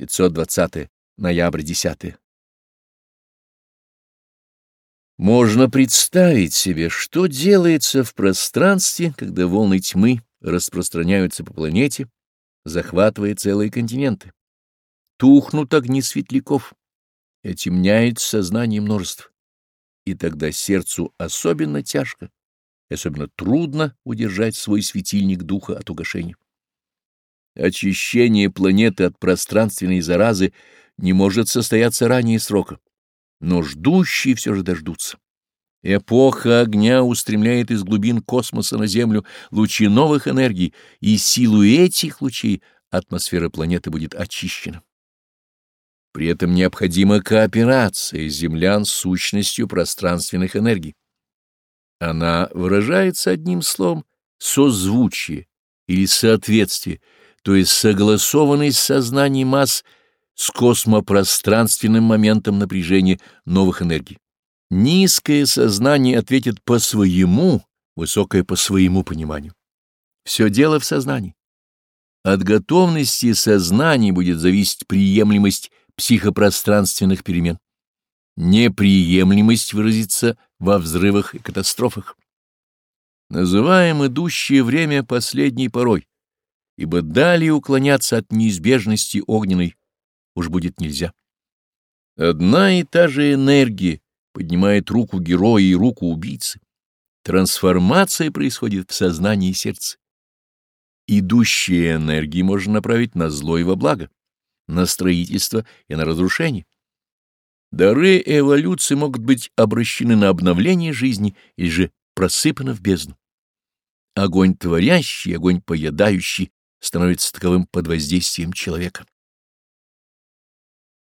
520 ноябрь 10. Можно представить себе, что делается в пространстве, когда волны тьмы распространяются по планете, захватывая целые континенты. Тухнут огни светляков и сознание множеств. И тогда сердцу особенно тяжко, особенно трудно удержать свой светильник духа от угошения. Очищение планеты от пространственной заразы не может состояться ранее срока, но ждущие все же дождутся. Эпоха огня устремляет из глубин космоса на Землю лучи новых энергий, и силу этих лучей атмосфера планеты будет очищена. При этом необходима кооперация землян с сущностью пространственных энергий. Она выражается одним словом — созвучие или соответствие — то есть согласованный с сознанием масс с космопространственным моментом напряжения новых энергий. Низкое сознание ответит по своему, высокое по своему пониманию. Все дело в сознании. От готовности сознания будет зависеть приемлемость психопространственных перемен. Неприемлемость выразится во взрывах и катастрофах. Называем идущее время последней порой, ибо далее уклоняться от неизбежности огненной уж будет нельзя. Одна и та же энергия поднимает руку героя и руку убийцы. Трансформация происходит в сознании и сердце. Идущие энергии можно направить на зло и во благо, на строительство и на разрушение. Дары эволюции могут быть обращены на обновление жизни или же просыпаны в бездну. Огонь творящий, огонь поедающий становится таковым под воздействием человека.